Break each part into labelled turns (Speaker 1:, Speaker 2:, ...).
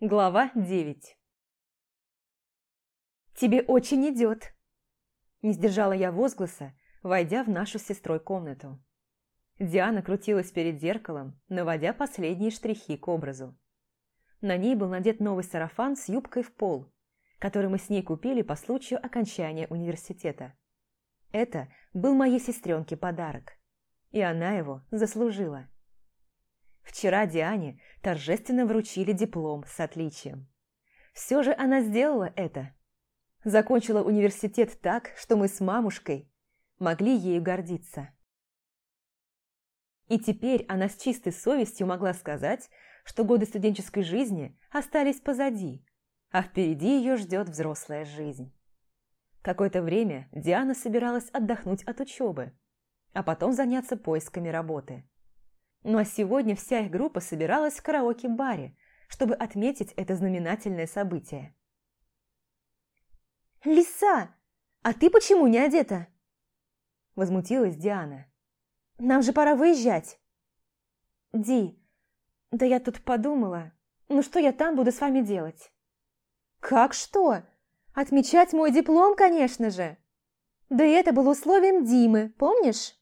Speaker 1: Глава 9 «Тебе очень идет!» Не сдержала я возгласа, войдя в нашу сестрой комнату. Диана крутилась перед зеркалом, наводя последние штрихи к образу. На ней был надет новый сарафан с юбкой в пол, который мы с ней купили по случаю окончания университета. Это был моей сестренке подарок, и она его заслужила. Вчера Диане торжественно вручили диплом с отличием. Все же она сделала это. Закончила университет так, что мы с мамушкой могли ею гордиться. И теперь она с чистой совестью могла сказать, что годы студенческой жизни остались позади, а впереди ее ждет взрослая жизнь. Какое-то время Диана собиралась отдохнуть от учебы, а потом заняться поисками работы. Ну а сегодня вся их группа собиралась в караоке-баре, чтобы отметить это знаменательное событие.
Speaker 2: «Лиса, а ты почему не одета?» Возмутилась Диана. «Нам же пора выезжать!» «Ди, да я тут подумала, ну что я там буду с вами делать?» «Как что? Отмечать мой диплом, конечно же!» «Да и это было условием Димы, помнишь?»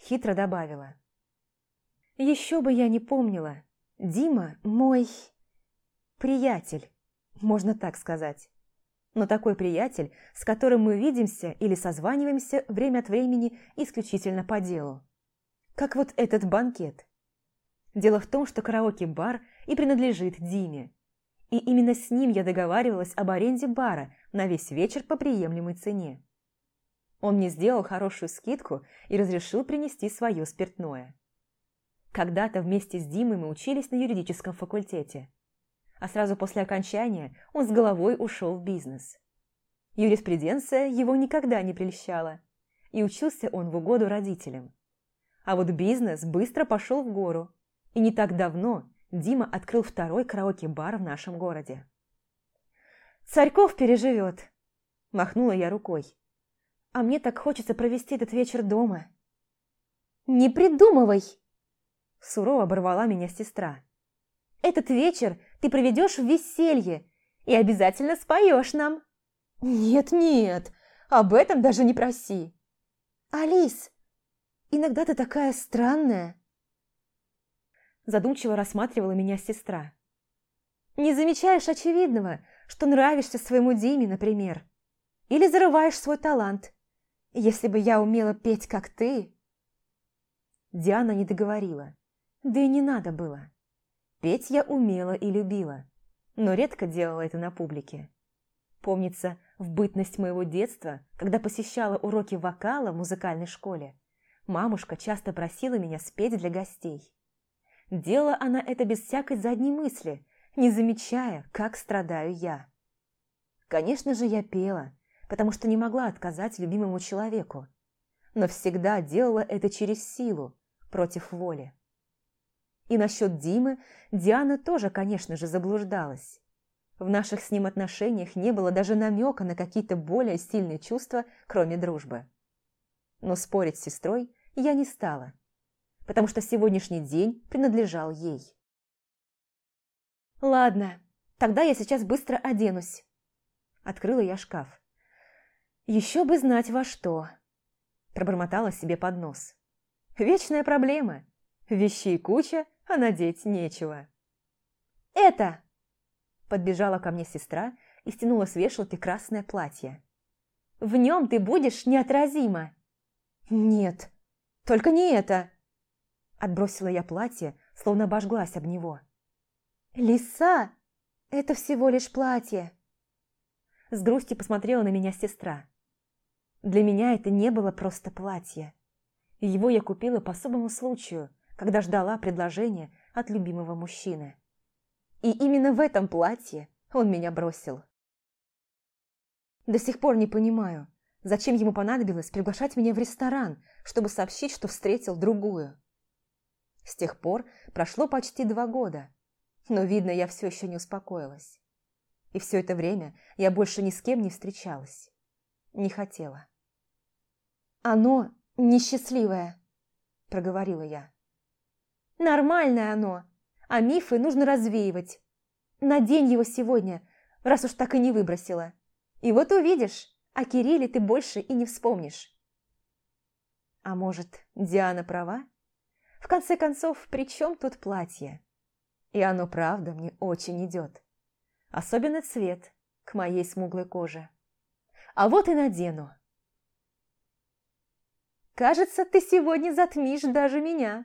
Speaker 2: Хитро добавила. Еще бы я не помнила. Дима мой приятель, можно так сказать. Но такой приятель, с которым мы видимся или созваниваемся время от времени исключительно по делу. Как вот этот банкет. Дело в том, что караоке-бар и принадлежит Диме. И именно с ним я договаривалась об аренде бара на весь вечер по приемлемой цене. Он мне сделал хорошую скидку и разрешил принести свое спиртное. Когда-то вместе с Димой мы учились на юридическом факультете. А сразу после окончания он с головой ушел в бизнес. Юриспруденция его никогда не прельщала, и учился он в угоду родителям. А вот бизнес быстро пошел в гору, и не так давно Дима открыл второй караоке-бар в нашем городе. «Царьков переживет», – махнула я рукой. «А мне так хочется провести этот вечер дома». «Не придумывай!» Сурово оборвала меня сестра. «Этот вечер ты проведешь в веселье и обязательно споешь нам». «Нет-нет, об этом даже не проси». «Алис, иногда ты такая странная». Задумчиво рассматривала меня сестра. «Не замечаешь очевидного, что нравишься своему Диме, например? Или зарываешь свой талант? Если бы я умела петь, как ты...» Диана не договорила. Да и не надо было. Петь я умела и любила, но редко делала это на публике. Помнится, в бытность моего детства, когда посещала уроки вокала в музыкальной школе, мамушка часто просила меня спеть для гостей. Делала она это без всякой задней мысли, не замечая, как страдаю я. Конечно же, я пела, потому что не могла отказать любимому человеку, но всегда делала это через силу, против воли. И насчет Димы Диана тоже, конечно же, заблуждалась. В наших с ним отношениях не было даже намека на какие-то более сильные чувства, кроме дружбы. Но спорить с сестрой я не стала, потому что сегодняшний день принадлежал ей. «Ладно, тогда я сейчас быстро оденусь». Открыла я шкаф. «Еще бы знать во что», пробормотала себе под нос. «Вечная проблема. Вещей куча, а надеть нечего. «Это!» Подбежала ко мне сестра и стянула с вешалки красное платье. «В нем ты будешь неотразима!» «Нет, только не это!» Отбросила я платье, словно обожглась об него. «Лиса! Это всего лишь платье!» С грустью посмотрела на меня сестра. Для меня это не было просто платье. Его я купила по особому случаю, когда ждала предложения от любимого мужчины. И именно в этом платье он меня бросил. До сих пор не понимаю, зачем ему понадобилось приглашать меня в ресторан, чтобы сообщить, что встретил другую. С тех пор прошло почти два года, но, видно, я все еще не успокоилась. И все это время я больше ни с кем не встречалась. Не хотела. «Оно несчастливое», – проговорила я. Нормальное оно, а мифы нужно развеивать. Надень его сегодня, раз уж так и не выбросила. И вот увидишь, о Кирилле ты больше и не вспомнишь. А может, Диана права? В конце концов, при чем тут платье? И оно, правда, мне очень идет. Особенно цвет к моей смуглой коже. А вот и надену. «Кажется, ты сегодня затмишь даже меня»,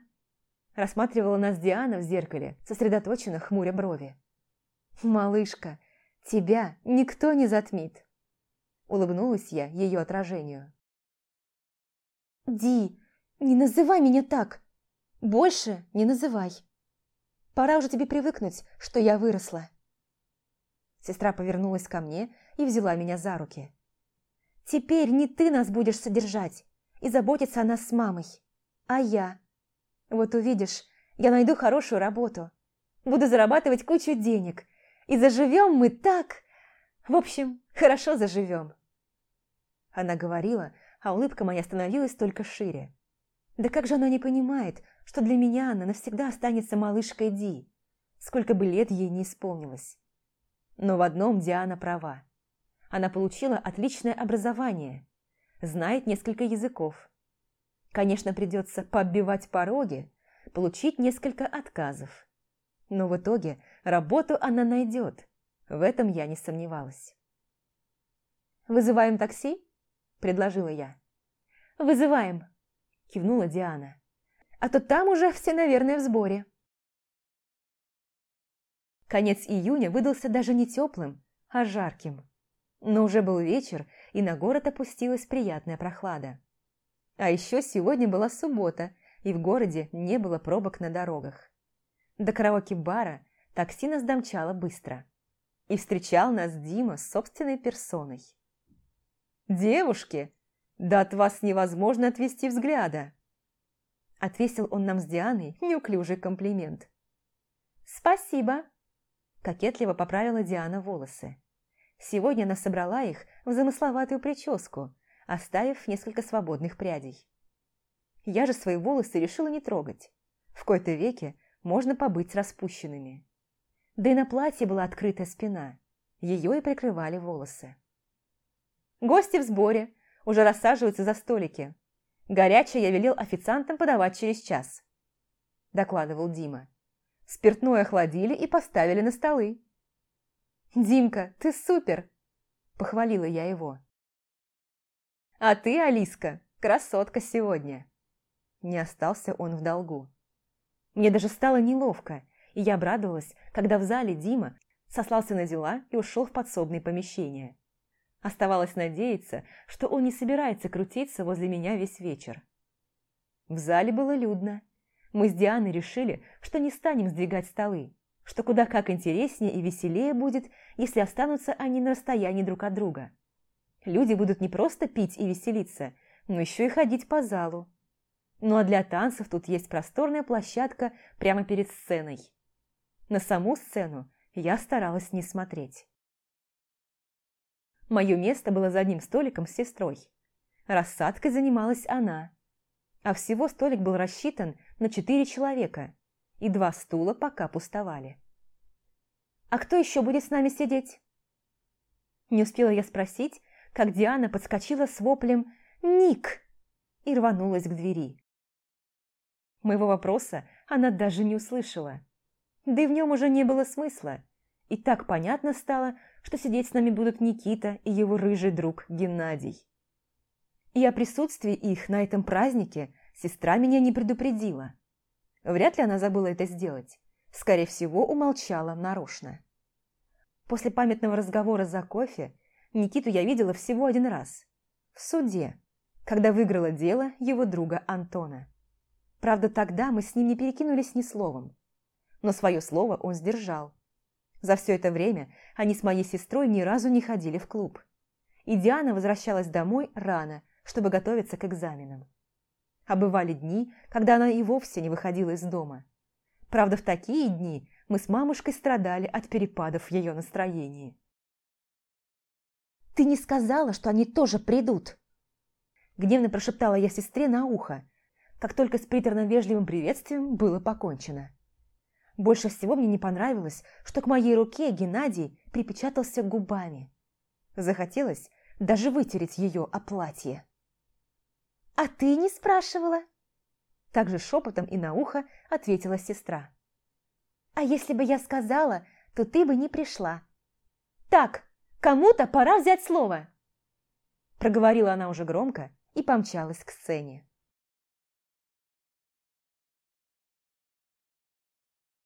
Speaker 2: рассматривала нас Диана в зеркале, сосредоточенно хмуря брови. «Малышка, тебя никто не затмит!» Улыбнулась я ее отражению. «Ди, не называй меня так! Больше не называй! Пора уже тебе привыкнуть, что я выросла!» Сестра повернулась ко мне и взяла меня за руки. «Теперь не ты нас будешь содержать и заботиться о нас с мамой, а я. Вот увидишь, я найду хорошую работу, буду зарабатывать кучу денег, и заживем мы так... В общем, хорошо заживем. Она говорила, а улыбка моя становилась только шире. Да как же она не понимает, что для меня она навсегда останется малышкой Ди, сколько бы лет ей не исполнилось. Но в одном Диана права. Она получила отличное образование, знает несколько языков. Конечно, придется побивать пороги, получить несколько отказов. Но в итоге работу она найдет. В этом я не сомневалась. «Вызываем такси?» – предложила я. «Вызываем», – кивнула Диана. «А то там уже все, наверное, в сборе». Конец июня выдался даже не теплым, а жарким. Но уже был вечер, и на город опустилась приятная прохлада. А еще сегодня была суббота, и в городе не было пробок на дорогах. До караоке-бара такси нас домчало быстро. И встречал нас Дима с собственной персоной. «Девушки, да от вас невозможно отвести взгляда!» Отвесил он нам с Дианой неуклюжий комплимент. «Спасибо!» Кокетливо поправила Диана волосы. Сегодня она собрала их в замысловатую прическу, оставив несколько свободных прядей. Я же свои волосы решила не трогать. В кои-то веке можно побыть распущенными. Да и на платье была открытая спина, ее и прикрывали волосы. Гости в сборе, уже рассаживаются за столики. Горячее я велел официантам подавать через час, докладывал Дима. Спиртное охладили и поставили на столы. «Димка, ты супер!» – похвалила я его. «А ты, Алиска, красотка сегодня!» Не остался он в долгу. Мне даже стало неловко, и я обрадовалась, когда в зале Дима сослался на дела и ушел в подсобные помещения. Оставалось надеяться, что он не собирается крутиться возле меня весь вечер. В зале было людно. Мы с Дианой решили, что не станем сдвигать столы, что куда как интереснее и веселее будет, если останутся они на расстоянии друг от друга. Люди будут не просто пить и веселиться, но еще и ходить по залу, ну а для танцев тут есть просторная площадка прямо перед сценой. На саму сцену я старалась не смотреть. Мое место было за одним столиком с сестрой. Рассадкой занималась она. А всего столик был рассчитан на четыре человека, и два стула пока пустовали. «А кто еще будет с нами сидеть?» Не успела я спросить, как Диана подскочила с воплем «Ник!» и рванулась к двери. Моего вопроса она даже не услышала. Да и в нем уже не было смысла. И так понятно стало, что сидеть с нами будут Никита и его рыжий друг Геннадий. И о присутствии их на этом празднике сестра меня не предупредила. Вряд ли она забыла это сделать. Скорее всего, умолчала нарочно. После памятного разговора за кофе Никиту я видела всего один раз. В суде, когда выиграла дело его друга Антона. Правда, тогда мы с ним не перекинулись ни словом. Но свое слово он сдержал. За все это время они с моей сестрой ни разу не ходили в клуб. И Диана возвращалась домой рано, чтобы готовиться к экзаменам. А бывали дни, когда она и вовсе не выходила из дома. Правда, в такие дни мы с мамушкой страдали от перепадов в ее настроении. «Ты не сказала, что они тоже придут?» Гневно прошептала я сестре на ухо, как только с приторно-вежливым приветствием было покончено. Больше всего мне не понравилось, что к моей руке Геннадий припечатался губами. Захотелось даже вытереть ее о платье. «А ты не спрашивала?» Также шепотом и на ухо ответила сестра. «А если бы я сказала, то ты бы не пришла. Так, кому-то пора взять слово!» Проговорила она уже громко и помчалась к сцене.